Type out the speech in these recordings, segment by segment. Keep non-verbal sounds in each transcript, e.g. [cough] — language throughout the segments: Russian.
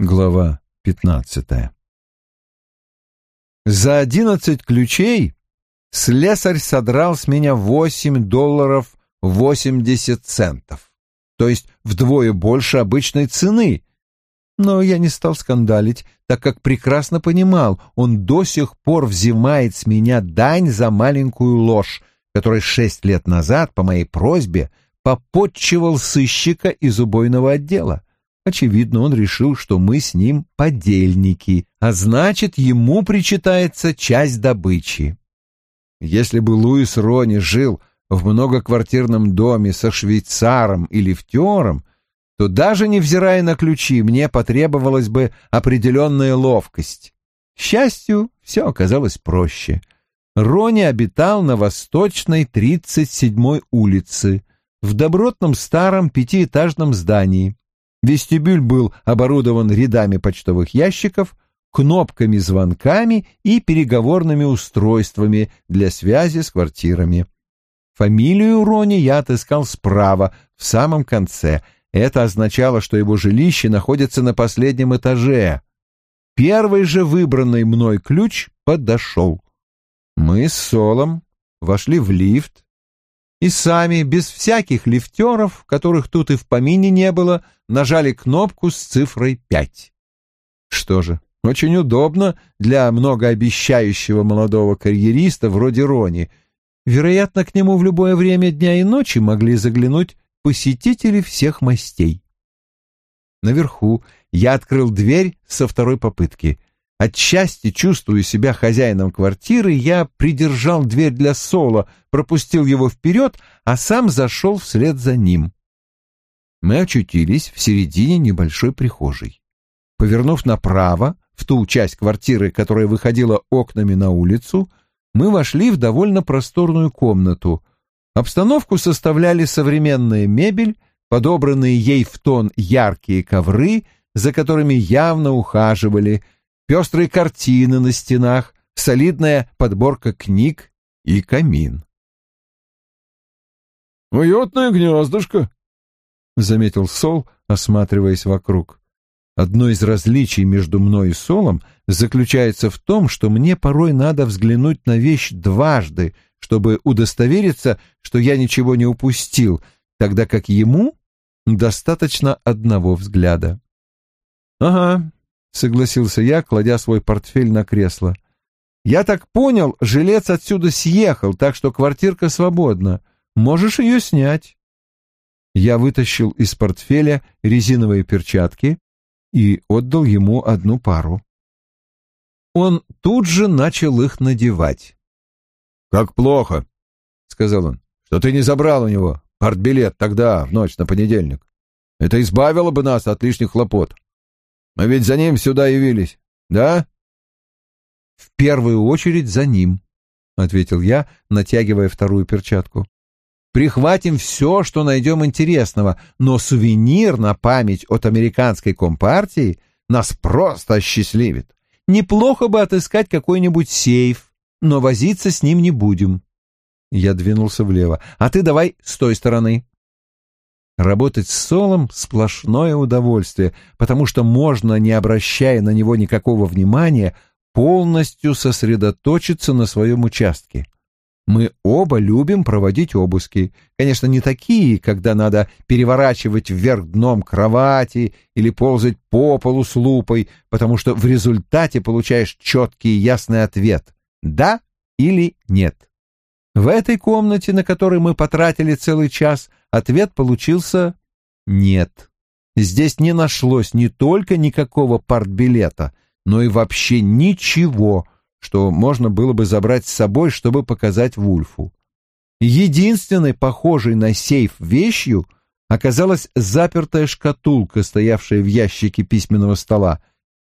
Глава пятнадцатая За одиннадцать ключей слесарь содрал с меня восемь долларов восемьдесят центов, то есть вдвое больше обычной цены. Но я не стал скандалить, так как прекрасно понимал, он до сих пор взимает с меня дань за маленькую ложь, которой шесть лет назад, по моей просьбе, попотчевал сыщика из убойного отдела. Очевидно, он решил, что мы с ним подельники, а значит, ему причитается часть добычи. Если бы Луис Рони жил в многоквартирном доме со швейцаром и лифтером, то даже невзирая на ключи, мне потребовалась бы определенная ловкость. К счастью, все оказалось проще. Рони обитал на восточной 37-й улице, в добротном старом пятиэтажном здании. Вестибюль был оборудован рядами почтовых ящиков, кнопками-звонками и переговорными устройствами для связи с квартирами. Фамилию Рони я отыскал справа, в самом конце. Это означало, что его жилище находится на последнем этаже. Первый же выбранный мной ключ подошел. Мы с Солом вошли в лифт, и сами, без всяких лифтеров, которых тут и в помине не было, нажали кнопку с цифрой пять. Что же, очень удобно для многообещающего молодого карьериста вроде Рони. Вероятно, к нему в любое время дня и ночи могли заглянуть посетители всех мастей. Наверху я открыл дверь со второй попытки. Отчасти, чувствуя себя хозяином квартиры, я придержал дверь для Соло, пропустил его вперед, а сам зашел вслед за ним. Мы очутились в середине небольшой прихожей. Повернув направо, в ту часть квартиры, которая выходила окнами на улицу, мы вошли в довольно просторную комнату. Обстановку составляли современная мебель, подобранные ей в тон яркие ковры, за которыми явно ухаживали – пестрые картины на стенах, солидная подборка книг и камин. «Уютное гнездышко», — заметил Сол, осматриваясь вокруг. Одно из различий между мной и Солом заключается в том, что мне порой надо взглянуть на вещь дважды, чтобы удостовериться, что я ничего не упустил, тогда как ему достаточно одного взгляда. «Ага, — согласился я, кладя свой портфель на кресло. «Я так понял, жилец отсюда съехал, так что квартирка свободна. Можешь ее снять». Я вытащил из портфеля резиновые перчатки и отдал ему одну пару. Он тут же начал их надевать. «Как плохо», — сказал он, — «что ты не забрал у него партбилет тогда, в ночь на понедельник. Это избавило бы нас от лишних хлопот». Мы ведь за ним сюда явились, да? В первую очередь за ним, ответил я, натягивая вторую перчатку. Прихватим все, что найдем интересного, но сувенир на память от американской компартии нас просто осчастливит. Неплохо бы отыскать какой-нибудь сейф, но возиться с ним не будем. Я двинулся влево. А ты давай с той стороны. Работать с Солом — сплошное удовольствие, потому что можно, не обращая на него никакого внимания, полностью сосредоточиться на своем участке. Мы оба любим проводить обыски. Конечно, не такие, когда надо переворачивать вверх дном кровати или ползать по полу с лупой, потому что в результате получаешь четкий и ясный ответ «да» или «нет». В этой комнате, на которой мы потратили целый час, Ответ получился «нет». Здесь не нашлось не только никакого партбилета, но и вообще ничего, что можно было бы забрать с собой, чтобы показать Вульфу. Единственной похожей на сейф вещью оказалась запертая шкатулка, стоявшая в ящике письменного стола.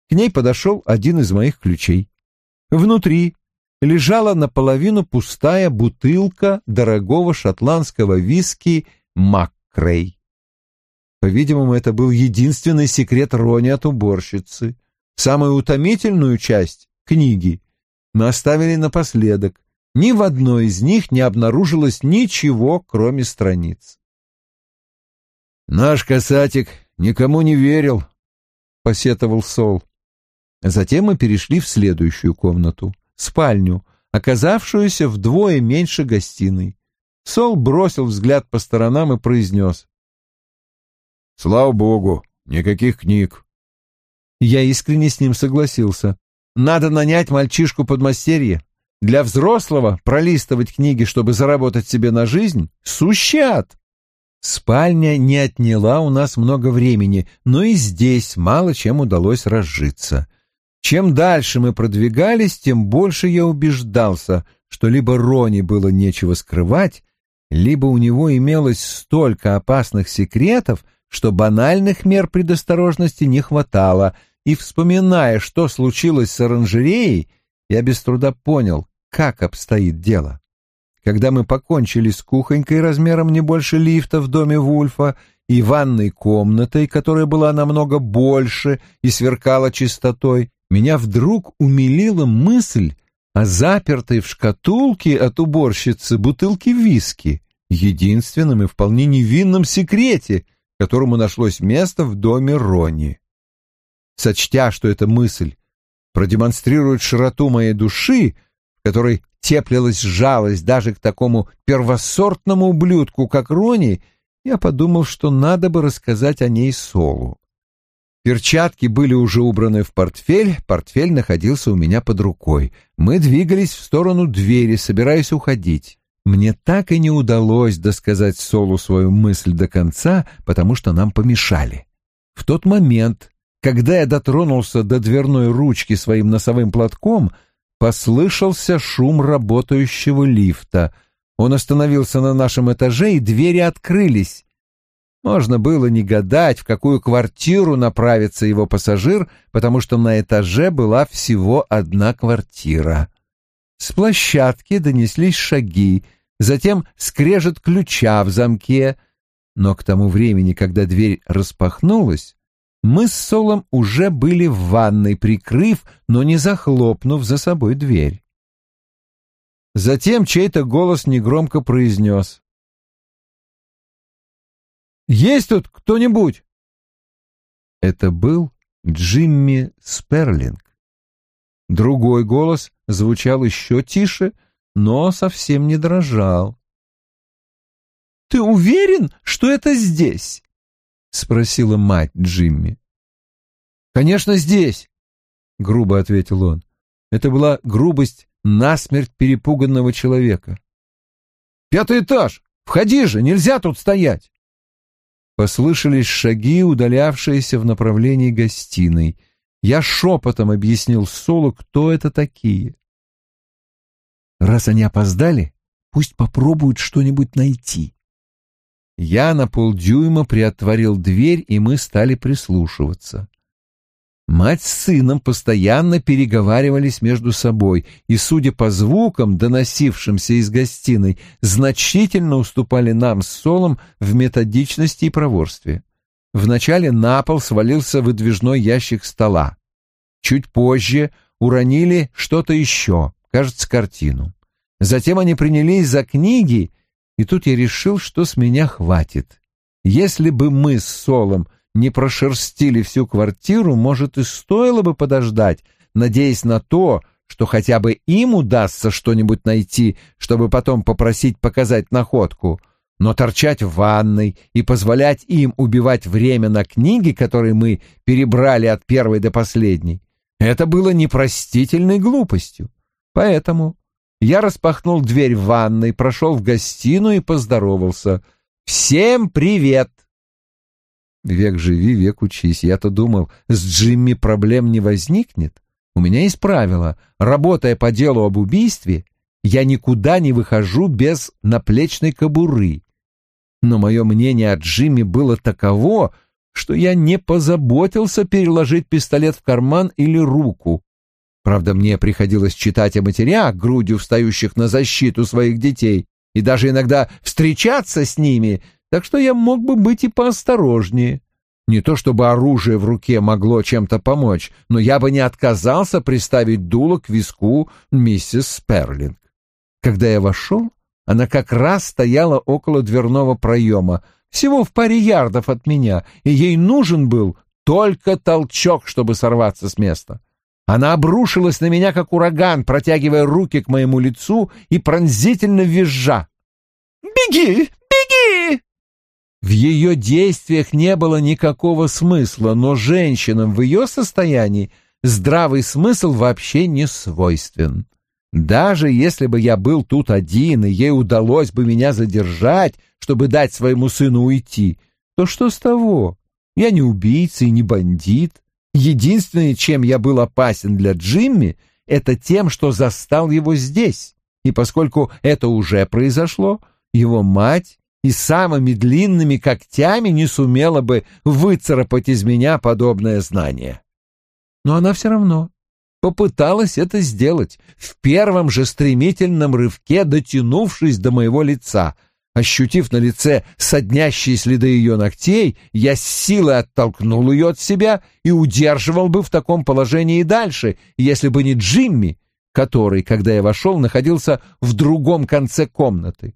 К ней подошел один из моих ключей. Внутри лежала наполовину пустая бутылка дорогого шотландского виски МакКрей. По-видимому, это был единственный секрет Рони от уборщицы. Самую утомительную часть книги мы оставили напоследок. Ни в одной из них не обнаружилось ничего, кроме страниц. «Наш касатик никому не верил», посетовал Сол. Затем мы перешли в следующую комнату, спальню, оказавшуюся вдвое меньше гостиной. Сол бросил взгляд по сторонам и произнес. «Слава богу, никаких книг». Я искренне с ним согласился. Надо нанять мальчишку подмастерье. Для взрослого пролистывать книги, чтобы заработать себе на жизнь — сущат. Спальня не отняла у нас много времени, но и здесь мало чем удалось разжиться. Чем дальше мы продвигались, тем больше я убеждался, что либо Рони было нечего скрывать, либо у него имелось столько опасных секретов, что банальных мер предосторожности не хватало, и, вспоминая, что случилось с оранжереей, я без труда понял, как обстоит дело. Когда мы покончили с кухонькой размером не больше лифта в доме Вульфа и ванной комнатой, которая была намного больше и сверкала чистотой, меня вдруг умилила мысль о запертой в шкатулке от уборщицы бутылке виски, единственном и вполне невинном секрете, которому нашлось место в доме Рони. Сочтя, что эта мысль продемонстрирует широту моей души, в которой теплилась жалость даже к такому первосортному ублюдку, как Рони, я подумал, что надо бы рассказать о ней Солу. Перчатки были уже убраны в портфель, портфель находился у меня под рукой. Мы двигались в сторону двери, собираясь уходить. Мне так и не удалось досказать Солу свою мысль до конца, потому что нам помешали. В тот момент, когда я дотронулся до дверной ручки своим носовым платком, послышался шум работающего лифта. Он остановился на нашем этаже, и двери открылись. Можно было не гадать, в какую квартиру направится его пассажир, потому что на этаже была всего одна квартира. С площадки донеслись шаги, затем скрежет ключа в замке, но к тому времени, когда дверь распахнулась, мы с Солом уже были в ванной, прикрыв, но не захлопнув за собой дверь. Затем чей-то голос негромко произнес. «Есть тут кто-нибудь?» Это был Джимми Сперлинг. Другой голос звучал еще тише, но совсем не дрожал. «Ты уверен, что это здесь?» — спросила мать Джимми. «Конечно, здесь», — грубо ответил он. Это была грубость насмерть перепуганного человека. «Пятый этаж! Входи же, нельзя тут стоять!» Послышались шаги, удалявшиеся в направлении гостиной. Я шепотом объяснил Солу, кто это такие. Раз они опоздали, пусть попробуют что-нибудь найти. Я на полдюйма приотворил дверь, и мы стали прислушиваться. Мать с сыном постоянно переговаривались между собой, и, судя по звукам, доносившимся из гостиной, значительно уступали нам с Солом в методичности и проворстве. Вначале на пол свалился выдвижной ящик стола. Чуть позже уронили что-то еще, кажется, картину. Затем они принялись за книги, и тут я решил, что с меня хватит. Если бы мы с Солом не прошерстили всю квартиру, может, и стоило бы подождать, надеясь на то, что хотя бы им удастся что-нибудь найти, чтобы потом попросить показать находку. Но торчать в ванной и позволять им убивать время на книги, которые мы перебрали от первой до последней, это было непростительной глупостью. Поэтому я распахнул дверь в ванной, прошел в гостиную и поздоровался. «Всем привет!» Век живи, век учись. Я-то думал, с Джимми проблем не возникнет. У меня есть правило. Работая по делу об убийстве, я никуда не выхожу без наплечной кобуры. Но мое мнение о Джимми было таково, что я не позаботился переложить пистолет в карман или руку. Правда, мне приходилось читать о матерях, грудью встающих на защиту своих детей, и даже иногда встречаться с ними, так что я мог бы быть и поосторожнее. Не то чтобы оружие в руке могло чем-то помочь, но я бы не отказался приставить дуло к виску миссис Сперлинг. Когда я вошел, она как раз стояла около дверного проема, всего в паре ярдов от меня, и ей нужен был только толчок, чтобы сорваться с места. Она обрушилась на меня, как ураган, протягивая руки к моему лицу и пронзительно визжа. «Беги! Беги!» В ее действиях не было никакого смысла, но женщинам в ее состоянии здравый смысл вообще не свойствен. Даже если бы я был тут один, и ей удалось бы меня задержать, чтобы дать своему сыну уйти, то что с того? Я не убийца и не бандит. Единственное, чем я был опасен для Джимми, это тем, что застал его здесь. И поскольку это уже произошло, его мать и самыми длинными когтями не сумела бы выцарапать из меня подобное знание. Но она все равно попыталась это сделать, в первом же стремительном рывке дотянувшись до моего лица. Ощутив на лице соднящие следы ее ногтей, я с силой оттолкнул ее от себя и удерживал бы в таком положении и дальше, если бы не Джимми, который, когда я вошел, находился в другом конце комнаты.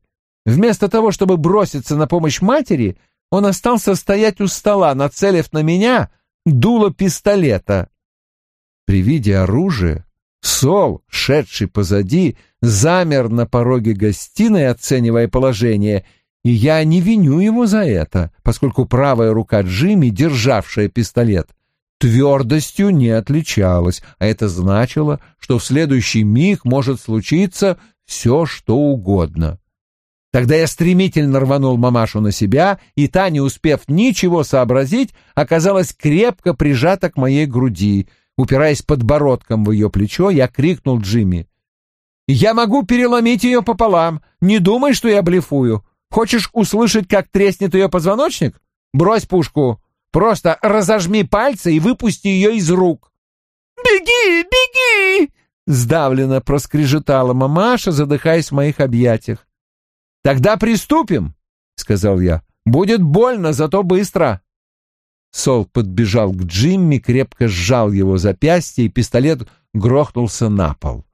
Вместо того, чтобы броситься на помощь матери, он остался стоять у стола, нацелив на меня дуло пистолета. При виде оружия Сол, шедший позади, замер на пороге гостиной, оценивая положение, и я не виню его за это, поскольку правая рука Джимми, державшая пистолет, твердостью не отличалась, а это значило, что в следующий миг может случиться все, что угодно. Тогда я стремительно рванул мамашу на себя, и та, не успев ничего сообразить, оказалась крепко прижата к моей груди — Упираясь подбородком в ее плечо, я крикнул Джимми. «Я могу переломить ее пополам. Не думай, что я блефую. Хочешь услышать, как треснет ее позвоночник? Брось пушку. Просто разожми пальцы и выпусти ее из рук». «Беги, беги!» — сдавленно проскрежетала мамаша, задыхаясь в моих объятиях. «Тогда приступим», — сказал я. «Будет больно, зато быстро». Сол подбежал к Джимми, крепко сжал его запястье, и пистолет грохнулся на пол.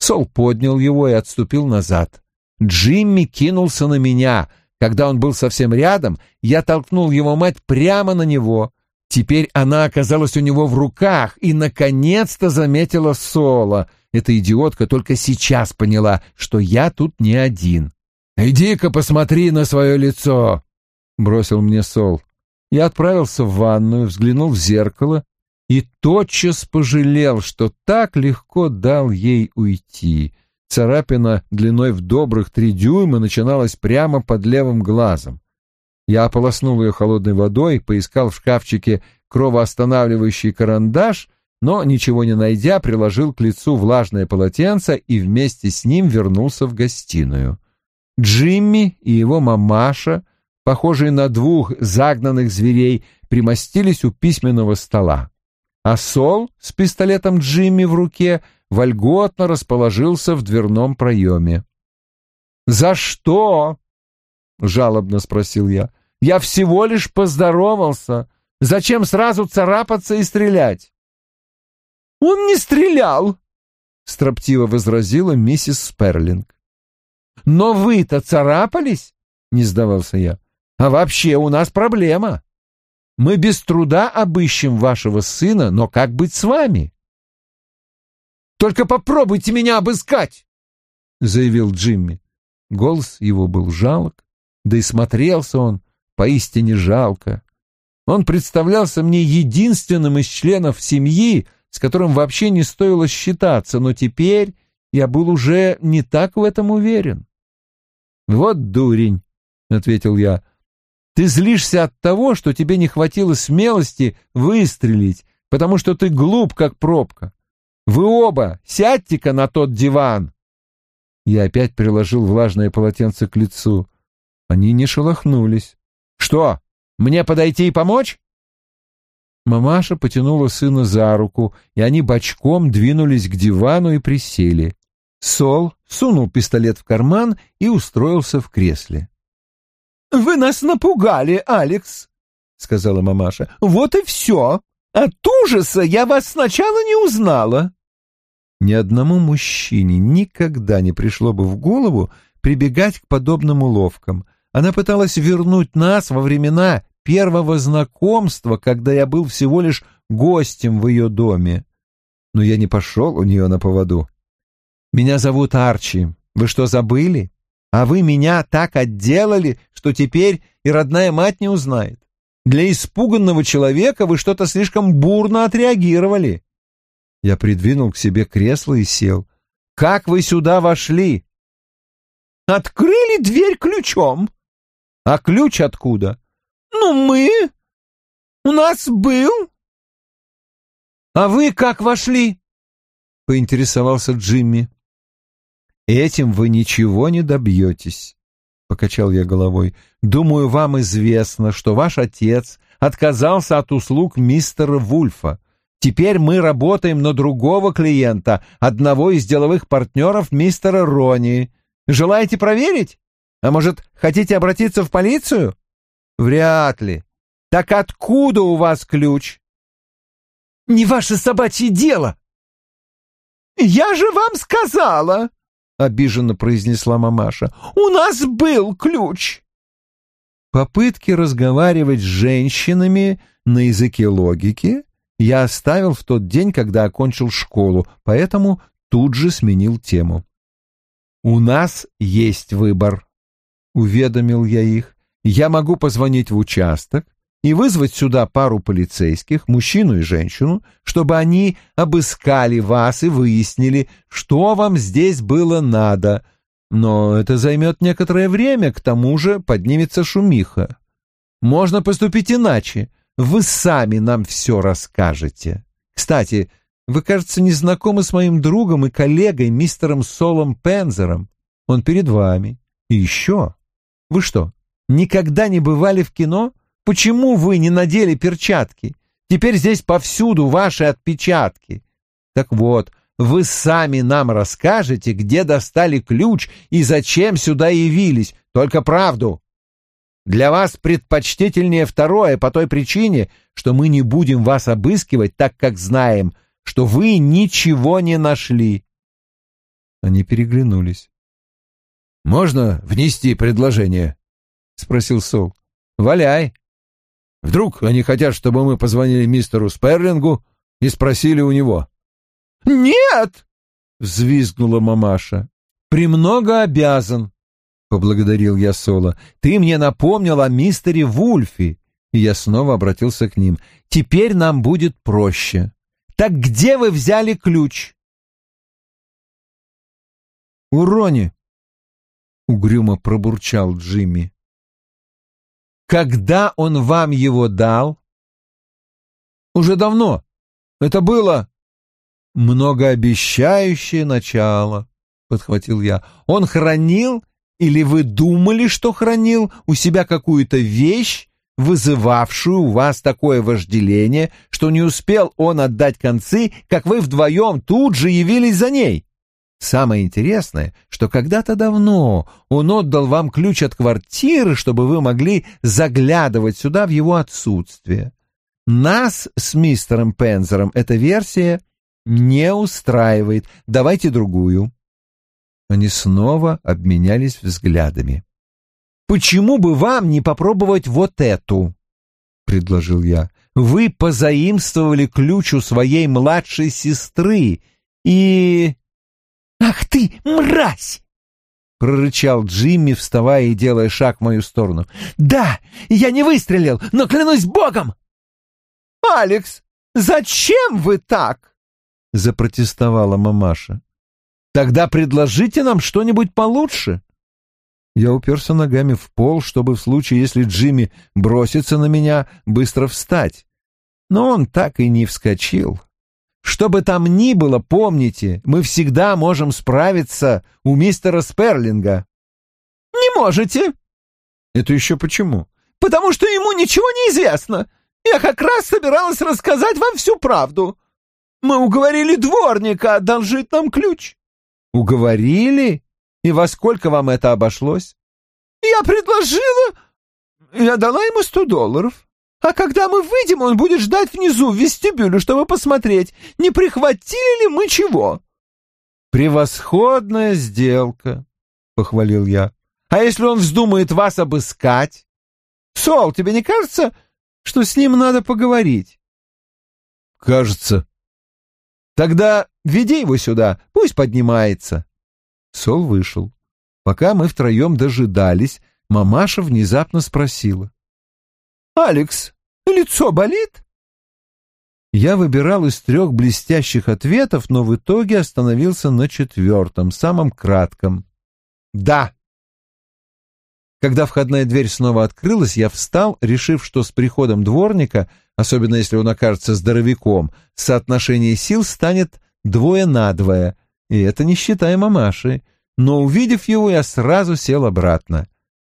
Сол поднял его и отступил назад. Джимми кинулся на меня. Когда он был совсем рядом, я толкнул его мать прямо на него. Теперь она оказалась у него в руках и, наконец-то, заметила Сола. Эта идиотка только сейчас поняла, что я тут не один. «Иди-ка посмотри на свое лицо!» — бросил мне Сол. Я отправился в ванную, взглянул в зеркало и тотчас пожалел, что так легко дал ей уйти. Царапина длиной в добрых три дюйма начиналась прямо под левым глазом. Я ополоснул ее холодной водой, поискал в шкафчике кровоостанавливающий карандаш, но, ничего не найдя, приложил к лицу влажное полотенце и вместе с ним вернулся в гостиную. Джимми и его мамаша похожие на двух загнанных зверей, примостились у письменного стола. А Сол с пистолетом Джимми в руке вольготно расположился в дверном проеме. «За что?» — жалобно спросил я. «Я всего лишь поздоровался. Зачем сразу царапаться и стрелять?» «Он не стрелял!» — строптиво возразила миссис Сперлинг. «Но вы-то царапались?» — не сдавался я. А вообще у нас проблема. Мы без труда обыщем вашего сына, но как быть с вами? Только попробуйте меня обыскать, заявил Джимми. Голос его был жалок, да и смотрелся он поистине жалко. Он представлялся мне единственным из членов семьи, с которым вообще не стоило считаться, но теперь я был уже не так в этом уверен. «Вот дурень», — ответил я, ты злишься от того, что тебе не хватило смелости выстрелить, потому что ты глуп, как пробка. Вы оба сядьте-ка на тот диван. Я опять приложил влажное полотенце к лицу. Они не шелохнулись. Что, мне подойти и помочь? Мамаша потянула сына за руку, и они бочком двинулись к дивану и присели. Сол сунул пистолет в карман и устроился в кресле. «Вы нас напугали, Алекс», — сказала мамаша. «Вот и все. От ужаса я вас сначала не узнала». Ни одному мужчине никогда не пришло бы в голову прибегать к подобным уловкам. Она пыталась вернуть нас во времена первого знакомства, когда я был всего лишь гостем в ее доме. Но я не пошел у нее на поводу. Меня зовут Арчи. Вы что, забыли? А вы меня так отделали, что теперь и родная мать не узнает. Для испуганного человека вы что-то слишком бурно отреагировали. Я придвинул к себе кресло и сел. Как вы сюда вошли? Открыли дверь ключом. А ключ откуда? Ну, мы. У нас был. А вы как вошли? Поинтересовался Джимми. Этим вы ничего не добьетесь, покачал я головой. Думаю, вам известно, что ваш отец отказался от услуг мистера Вульфа. Теперь мы работаем на другого клиента, одного из деловых партнеров мистера Рони. Желаете проверить? А может, хотите обратиться в полицию? Вряд ли. Так откуда у вас ключ? Не ваше собачье дело. Я же вам сказала, обиженно произнесла мамаша. У нас был ключ. Попытки разговаривать с женщинами на языке логики я оставил в тот день, когда окончил школу, поэтому тут же сменил тему. «У нас есть выбор», — уведомил я их. «Я могу позвонить в участок и вызвать сюда пару полицейских, мужчину и женщину, чтобы они обыскали вас и выяснили, что вам здесь было надо. Но это займет некоторое время, к тому же поднимется шумиха. Можно поступить иначе. Вы сами нам все расскажете. Кстати, вы, кажется, не знакомы с моим другом и коллегой, мистером Солом Пензером. Он перед вами. И еще. Вы что, никогда не бывали в кино? Почему вы не надели перчатки? Теперь здесь повсюду ваши отпечатки. Так вот, вы сами нам расскажете, где достали ключ и зачем сюда явились. Только правду. Для вас предпочтительнее второе по той причине, что мы не будем вас обыскивать, так как знаем, что вы ничего не нашли. Они переглянулись. «Можно внести предложение?» — спросил Сол. «Валяй. Вдруг они хотят, чтобы мы позвонили мистеру Сперлингу и спросили у него?» «Нет!» — взвизгнула мамаша. «Премного обязан», — поблагодарил я Соло. «Ты мне напомнил о мистере Вульфе». И я снова обратился к ним. «Теперь нам будет проще. Так где вы взяли ключ?» «У Рони», — угрюмо пробурчал Джимми. «Когда он вам его дал?» «Уже давно. Это было...» «Многообещающее начало», — подхватил я. «Он хранил, или вы думали, что хранил, у себя какую-то вещь, вызывавшую у вас такое вожделение, что не успел он отдать концы, как вы вдвоем тут же явились за ней?» Самое интересное, что когда-то давно он отдал вам ключ от квартиры, чтобы вы могли заглядывать сюда в его отсутствие. Нас с мистером Пензером эта версия не устраивает. Давайте другую. Они снова обменялись взглядами. Почему бы вам не попробовать вот эту? предложил я. Вы позаимствовали ключ у своей младшей сестры и «Ах ты, мразь!» — прорычал Джимми, вставая и делая шаг в мою сторону. «Да, я не выстрелил, но клянусь богом!» «Алекс, зачем вы так?» — запротестовала мамаша. «Тогда предложите нам что-нибудь получше». Я уперся ногами в пол, чтобы в случае, если Джимми бросится на меня, быстро встать. Но он так и не вскочил. Что бы там ни было, помните, мы всегда можем справиться у мистера Сперлинга. Не можете. Это еще почему? Потому что ему ничего не известно. Я как раз собиралась рассказать вам всю правду. Мы уговорили дворника одолжить нам ключ. Уговорили? И во сколько вам это обошлось? Я предложила... Я дала ему сто долларов. А когда мы выйдем, он будет ждать внизу в вестибюле, чтобы посмотреть, не прихватили ли мы чего. Превосходная сделка, похвалил я. А если он вздумает вас обыскать? Сол, тебе не кажется, что с ним надо поговорить?» «Кажется». «Тогда веди его сюда, пусть поднимается». Сол вышел. Пока мы втроем дожидались, мамаша внезапно спросила. «Алекс, лицо болит?» Я выбирал из трех блестящих ответов, но в итоге остановился на четвертом, самом кратком. «Да». Когда входная дверь снова открылась, я встал, решив, что с приходом дворника, особенно если он окажется здоровяком, соотношение сил станет двое на двое, и это не считая мамаши. Но, увидев его, я сразу сел обратно.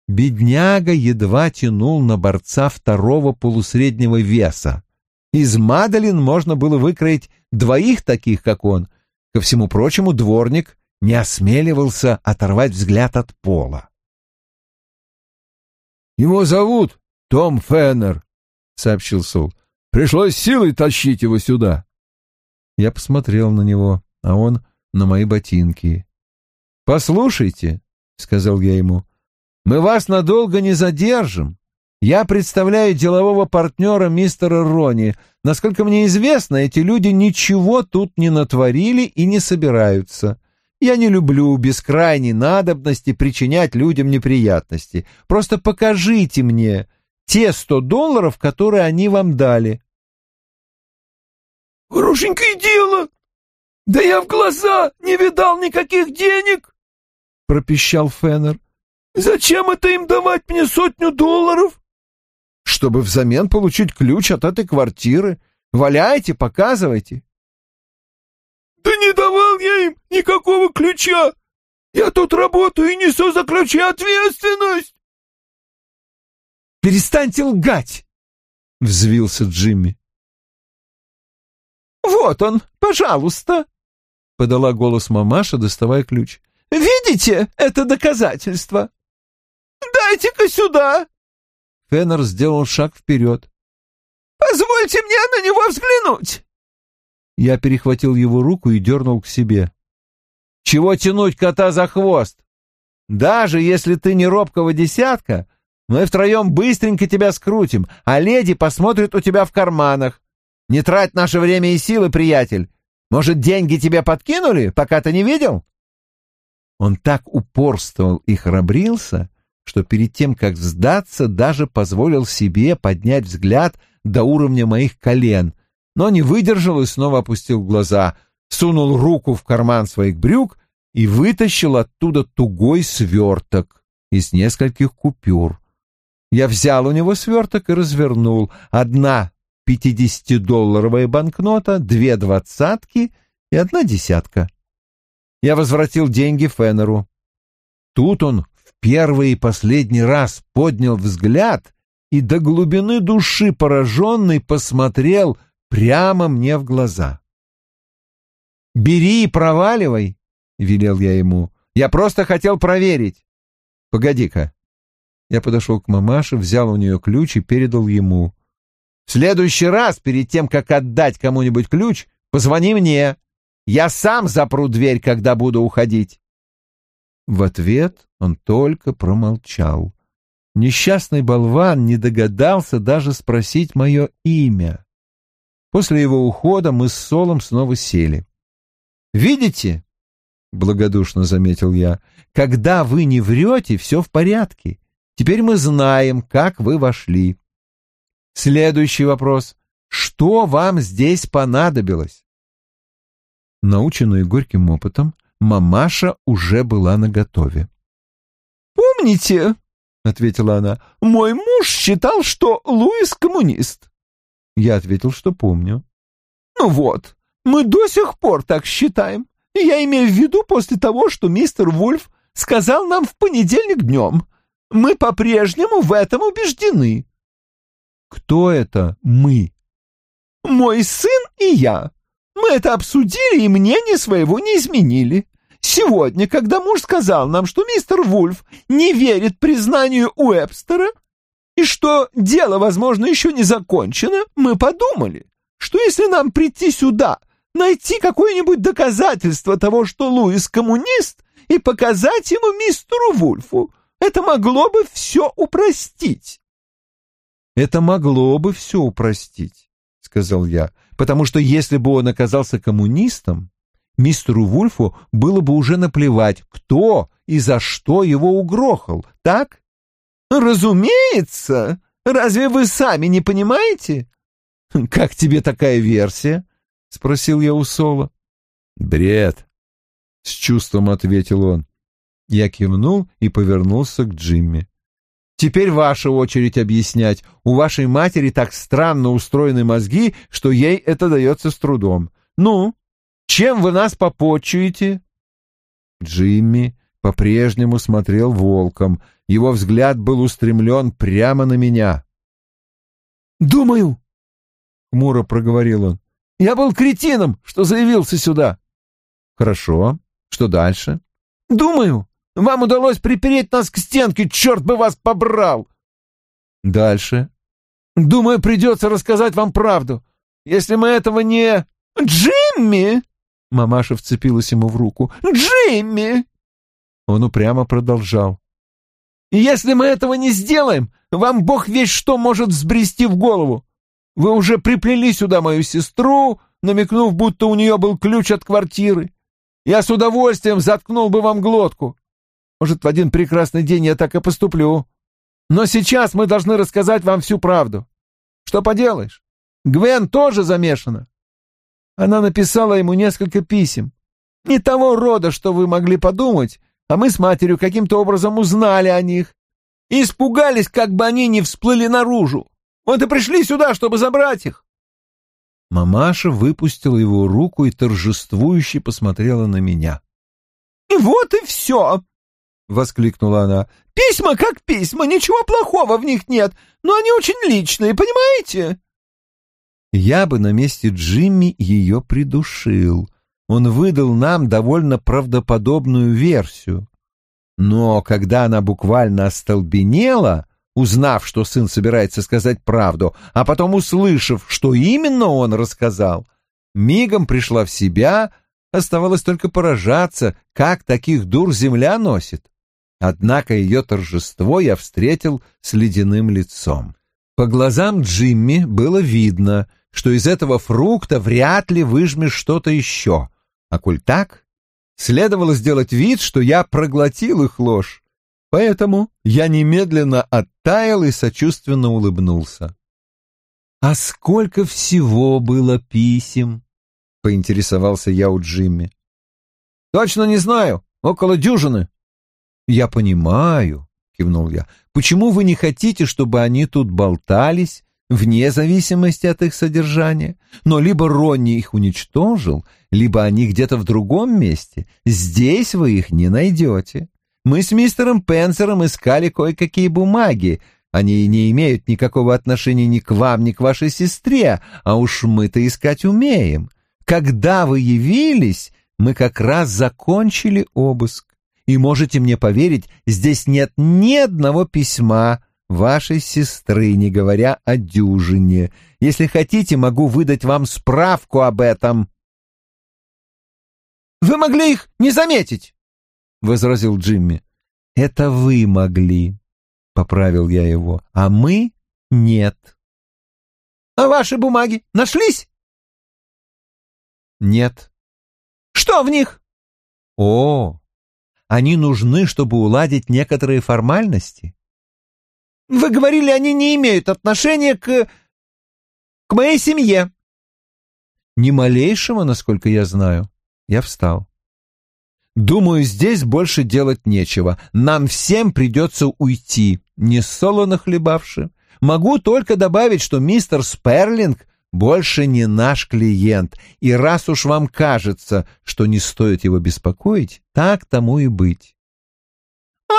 Бедняга едва тянул на борца второго полусреднего веса. Из Мадалин можно было выкроить двоих таких, как он. Ко всему прочему, дворник не осмеливался оторвать взгляд от пола. «Его зовут Том Феннер», — сообщил Сол. «Пришлось силой тащить его сюда». Я посмотрел на него, а он на мои ботинки. «Послушайте», — сказал я ему, — «мы вас надолго не задержим. Я представляю делового партнера мистера Рони. Насколько мне известно, эти люди ничего тут не натворили и не собираются. Я не люблю без крайней надобности причинять людям неприятности. Просто покажите мне те сто долларов, которые они вам дали. Хорошенькое дело! Да я в глаза не видал никаких денег! пропищал Феннер. Зачем это им давать мне сотню долларов? Чтобы взамен получить ключ от этой квартиры. Валяйте, показывайте. Да не давал я им никакого ключа! Я тут работаю и несу за ключи ответственность!» «Перестаньте лгать!» — взвился Джимми. «Вот он, пожалуйста!» — подала голос мамаша, доставая ключ. «Видите это доказательство?» «Дайте-ка сюда!» Феннер сделал шаг вперед. «Позвольте мне на него взглянуть!» Я перехватил его руку и дернул к себе. «Чего тянуть кота за хвост? Даже если ты не робкого десятка, мы втроем быстренько тебя скрутим, а леди посмотрит у тебя в карманах. Не трать наше время и силы, приятель. Может, деньги тебе подкинули, пока ты не видел?» Он так упорствовал и храбрился, что перед тем, как сдаться, даже позволил себе поднять взгляд до уровня моих колен, но не выдержал и снова опустил глаза, сунул руку в карман своих брюк и вытащил оттуда тугой сверток из нескольких купюр. Я взял у него сверток и развернул. Одна пятидесятидолларовая банкнота, две двадцатки и одна десятка. Я возвратил деньги Феннеру. Тут он первый и последний раз поднял взгляд и до глубины души пораженный посмотрел — прямо мне в глаза. «Бери и проваливай», — велел я ему. «Я просто хотел проверить». «Погоди-ка». Я подошел к мамаше, взял у нее ключ и передал ему. «В следующий раз, перед тем, как отдать кому-нибудь ключ, позвони мне. Я сам запру дверь, когда буду уходить». В ответ он только промолчал. Несчастный болван не догадался даже спросить мое имя. После его ухода мы с Солом снова сели. «Видите?» — благодушно заметил я. «Когда вы не врете, все в порядке. Теперь мы знаем, как вы вошли. Следующий вопрос. Что вам здесь понадобилось?» Наученная горьким опытом, мамаша уже была наготове. «Помните, — ответила она, — мой муж считал, что Луис коммунист. Я ответил, что помню. «Ну вот, мы до сих пор так считаем. Я имею в виду после того, что мистер Вульф сказал нам в понедельник днем. Мы по-прежнему в этом убеждены». «Кто это мы?» «Мой сын и я. Мы это обсудили и мнение своего не изменили. Сегодня, когда муж сказал нам, что мистер Вульф не верит признанию Уэбстера, и что дело, возможно, еще не закончено, мы подумали, что если нам прийти сюда, найти какое-нибудь доказательство того, что Луис коммунист, и показать ему мистеру Вульфу, это могло бы все упростить. Это могло бы все упростить, — сказал я, потому что если бы он оказался коммунистом, мистеру Вульфу было бы уже наплевать, кто и за что его угрохал, так? Разумеется! Разве вы сами не понимаете? [laughs] Как тебе такая версия? — спросил я у Соло. «Бред!» — с чувством ответил он. Я кивнул и повернулся к Джимми. «Теперь ваша очередь объяснять. У вашей матери так странно устроены мозги, что ей это дается с трудом. Ну, чем вы нас попочуете?» Джимми по-прежнему смотрел волком. Его взгляд был устремлен прямо на меня. «Думаю», — хмуро проговорил он, я был кретином, что заявился сюда. Хорошо. Что дальше? Думаю, вам удалось припереть нас к стенке, черт бы вас побрал. Дальше. Думаю, придется рассказать вам правду. Если мы этого не... Джимми! Мамаша вцепилась ему в руку. Джимми! Он упрямо продолжал. Если мы этого не сделаем, вам бог весь что может взбрести в голову. Вы уже приплели сюда мою сестру, намекнув, будто у нее был ключ от квартиры. Я с удовольствием заткнул бы вам глотку. Может, в один прекрасный день я так и поступлю. Но сейчас мы должны рассказать вам всю правду. Что поделаешь? Гвен тоже замешана. Она написала ему несколько писем. Не того рода, что вы могли подумать, а мы с матерью каким-то образом узнали о них и испугались, как бы они не всплыли наружу. Вот и пришли сюда, чтобы забрать их. Мамаша выпустила его руку и торжествующе посмотрела на меня. — И вот и все! — воскликнула она. — Письма как письма, ничего плохого в них нет, но они очень личные, понимаете? Я бы на месте Джимми ее придушил. Он выдал нам довольно правдоподобную версию. Но когда она буквально остолбенела, узнав, что сын собирается сказать правду, а потом услышав, что именно он рассказал, мигом пришла в себя, оставалось только поражаться, как таких дур земля носит. Однако ее торжество я встретил с ледяным лицом. По глазам Джимми было видно, что из этого фрукта вряд ли выжмешь что-то еще. А коль так, следовало сделать вид, что я проглотил их ложь. Поэтому я немедленно оттаял и сочувственно улыбнулся. «А сколько всего было писем?» — поинтересовался я у Джимми. «Точно не знаю. Около дюжины». «Я понимаю», — кивнул я. «Почему вы не хотите, чтобы они тут болтались, вне зависимости от их содержания? Но либо Ронни их уничтожил, либо они где-то в другом месте. Здесь вы их не найдете. Мы с мистером Пенсером искали кое-какие бумаги. Они не имеют никакого отношения ни к вам, ни к вашей сестре, а уж мы-то искать умеем. Когда вы явились, мы как раз закончили обыск. И можете мне поверить, здесь нет ни одного письма вашей сестры, не говоря о дюжине. Если хотите, могу выдать вам справку об этом. Вы могли их не заметить. — возразил Джимми. «Это вы могли», — поправил я его, — «а мы — нет». «А ваши бумаги нашлись?» «Нет». «Что в них?» «О, они нужны, чтобы уладить некоторые формальности». «Вы говорили, они не имеют отношения к... к моей семье». «Ни малейшего, насколько я знаю». Я встал. Думаю, здесь больше делать нечего. Нам всем придется уйти, не солоно хлебавши. Могу только добавить, что мистер Сперлинг больше не наш клиент, и раз уж вам кажется, что не стоит его беспокоить, так тому и быть.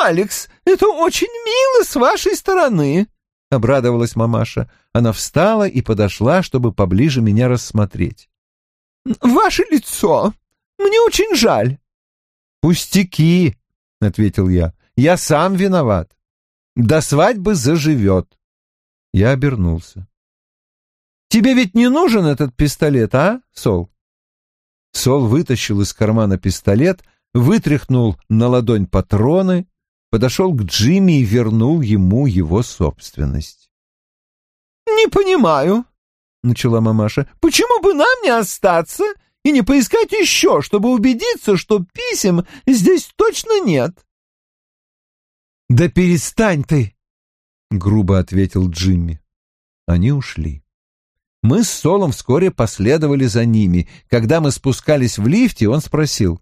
«Алекс, это очень мило с вашей стороны», — обрадовалась мамаша. Она встала и подошла, чтобы поближе меня рассмотреть. «Ваше лицо. Мне очень жаль. «Пустяки», — ответил я, — «я сам виноват. До свадьбы заживет». Я обернулся. «Тебе ведь не нужен этот пистолет, а, Сол?» Сол вытащил из кармана пистолет, вытряхнул на ладонь патроны, подошел к Джимми и вернул ему его собственность. «Не понимаю», — начала мамаша, — «почему бы нам не остаться и не поискать еще, чтобы убедиться, что писем здесь точно нет?» «Да перестань ты!» — грубо ответил Джимми. Они ушли. Мы с Солом вскоре последовали за ними. Когда мы спускались в лифте, он спросил.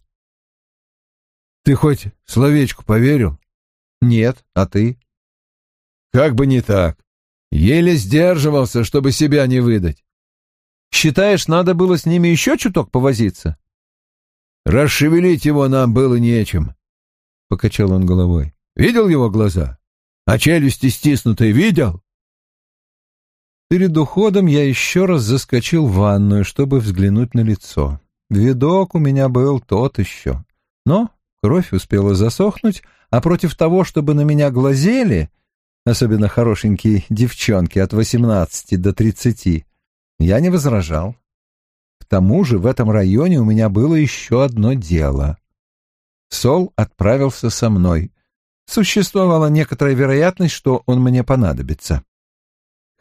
«Ты хоть словечку поверил?» «Нет, а ты?» «Как бы не так. Еле сдерживался, чтобы себя не выдать». «Считаешь, надо было с ними еще чуток повозиться?» «Расшевелить его нам было нечем», — покачал он головой. «Видел его глаза? А челюсти стиснутые видел?» Перед уходом я еще раз заскочил в ванную, чтобы взглянуть на лицо. Видок у меня был тот еще. Но кровь успела засохнуть, а против того, чтобы на меня глазели, особенно хорошенькие девчонки от восемнадцати до тридцати, я не возражал. К тому же в этом районе у меня было еще одно дело. Сол отправился со мной. Существовала некоторая вероятность, что он мне понадобится.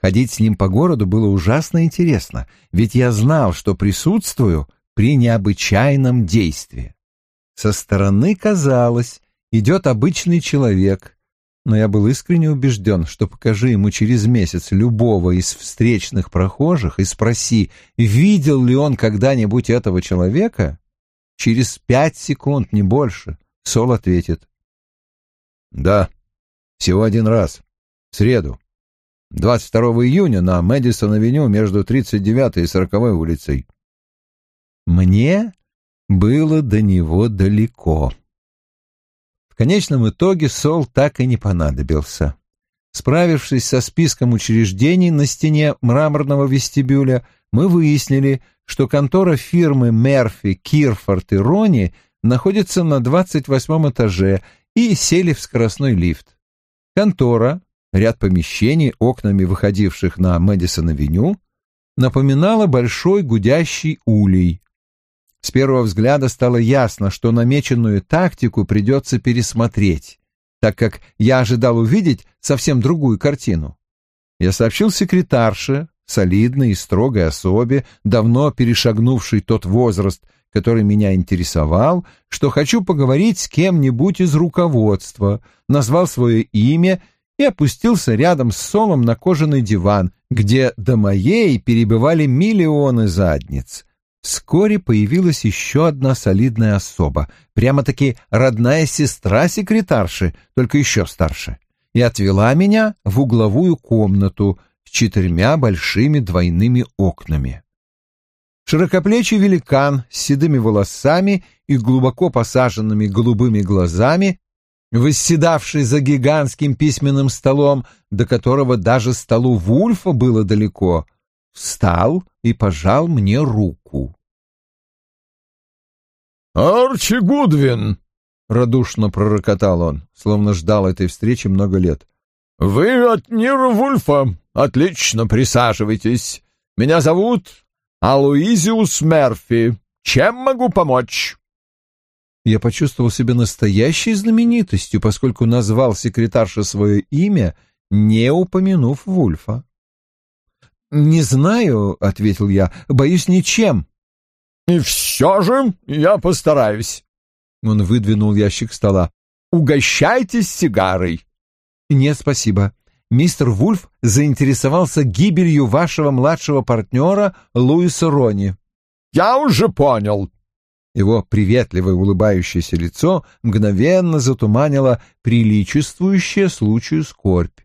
Ходить с ним по городу было ужасно интересно, ведь я знал, что присутствую при необычайном действии. Со стороны казалось, идет обычный человек, но я был искренне убежден, что покажи ему через месяц любого из встречных прохожих и спроси, видел ли он когда-нибудь этого человека, через пять секунд, не больше, Сол ответит. «Да, всего один раз, в среду». 22 июня на Мэдисон-авеню между 39 и 40 улицей. Мне было до него далеко. В конечном итоге Сол так и не понадобился. Справившись со списком учреждений на стене мраморного вестибюля, мы выяснили, что контора фирмы Мерфи, Кирфорд и Рони находится на 28 этаже и сели в скоростной лифт. Контора, ряд помещений, окнами выходивших на Мэдисон-авеню, напоминала большой гудящий улей. С первого взгляда стало ясно, что намеченную тактику придется пересмотреть, так как я ожидал увидеть совсем другую картину. Я сообщил секретарше, солидной и строгой особе, давно перешагнувшей тот возраст, который меня интересовал, что хочу поговорить с кем-нибудь из руководства, назвал свое имя и опустился рядом с Солом на кожаный диван, где до моей перебывали миллионы задниц. Вскоре появилась еще одна солидная особа, прямо-таки родная сестра секретарши, только еще старше, и отвела меня в угловую комнату с четырьмя большими двойными окнами. Широкоплечий великан с седыми волосами и глубоко посаженными голубыми глазами восседавший за гигантским письменным столом, до которого даже столу Вульфа было далеко, встал и пожал мне руку. «Арчи Гудвин!» — радушно пророкотал он, словно ждал этой встречи много лет. «Вы от Нира Вульфа. Отлично, присаживайтесь. Меня зовут Алуизиус Мерфи. Чем могу помочь?» я почувствовал себя настоящей знаменитостью, поскольку назвал секретарше свое имя, не упомянув Вульфа. «Не знаю», — ответил я, — «боюсь ничем». «И все же я постараюсь». Он выдвинул ящик стола. «Угощайтесь сигарой». «Нет, спасибо. Мистер Вульф заинтересовался гибелью вашего младшего партнера Луиса Рони». «Я уже понял. Его приветливое улыбающееся лицо мгновенно затуманило приличествующая случаю скорбь.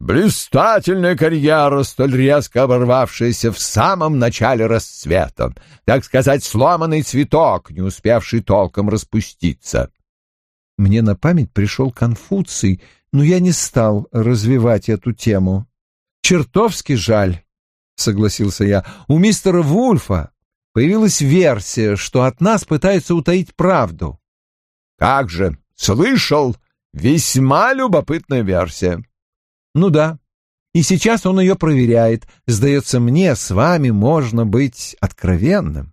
Блистательная карьера, столь резко оборвавшаяся в самом начале расцвета, так сказать, сломанный цветок, не успевший толком распуститься. Мне на память пришел Конфуций, но я не стал развивать эту тему. «Чертовски жаль», — согласился я. «У мистера Вульфа появилась версия, что от нас пытаются утаить правду. Как же, слышал, весьма любопытная версия. Ну да. И сейчас он ее проверяет. Сдается мне, с вами можно быть откровенным.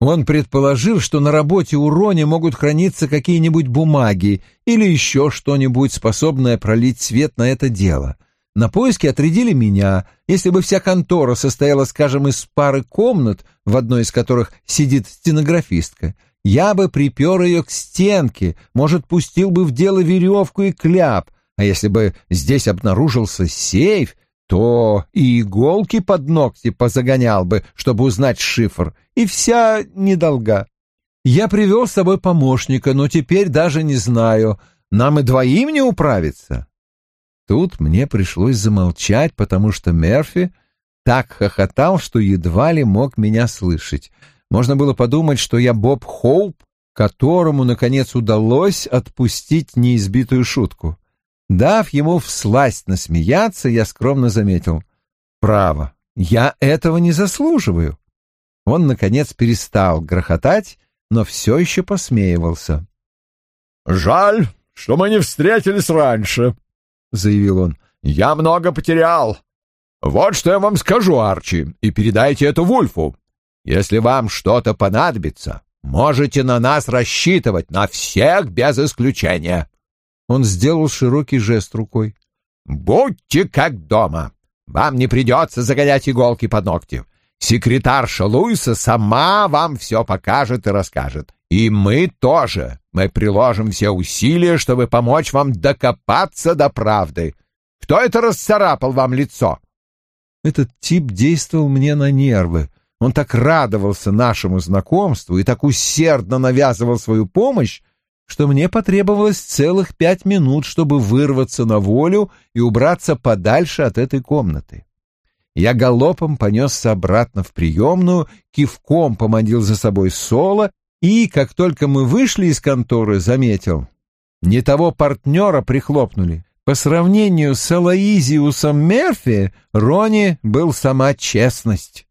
Он предположил, что на работе у Рони могут храниться какие-нибудь бумаги или еще что-нибудь, способное пролить свет на это дело. на поиски отрядили меня. Если бы вся контора состояла, скажем, из пары комнат, в одной из которых сидит стенографистка, я бы припер ее к стенке, может, пустил бы в дело веревку и кляп, а если бы здесь обнаружился сейф, то и иголки под ногти позагонял бы, чтобы узнать шифр, и вся недолга. Я привел с собой помощника, но теперь даже не знаю, нам и двоим не управиться. Тут мне пришлось замолчать, потому что Мерфи так хохотал, что едва ли мог меня слышать. Можно было подумать, что я Боб Хоуп, которому, наконец, удалось отпустить неизбитую шутку. Дав ему всласть насмеяться, я скромно заметил. «Право, я этого не заслуживаю». Он, наконец, перестал грохотать, но все еще посмеивался. «Жаль, что мы не встретились раньше», — заявил он. «Я много потерял. Вот что я вам скажу, Арчи, и передайте это Вульфу. Если вам что-то понадобится, можете на нас рассчитывать, на всех без исключения». Он сделал широкий жест рукой. «Будьте как дома. Вам не придется загонять иголки под ногти. Секретарша Луиса сама вам все покажет и расскажет. И мы тоже. Мы приложим все усилия, чтобы помочь вам докопаться до правды. Кто это расцарапал вам лицо?» Этот тип действовал мне на нервы. Он так радовался нашему знакомству и так усердно навязывал свою помощь, что мне потребовалось целых пять минут, чтобы вырваться на волю и убраться подальше от этой комнаты. Я галопом понесся обратно в приемную, кивком поманил за собой Соло и, как только мы вышли из конторы, заметил. Не того партнера прихлопнули. По сравнению с Алаизиусом Мерфи, Рони был сама честность.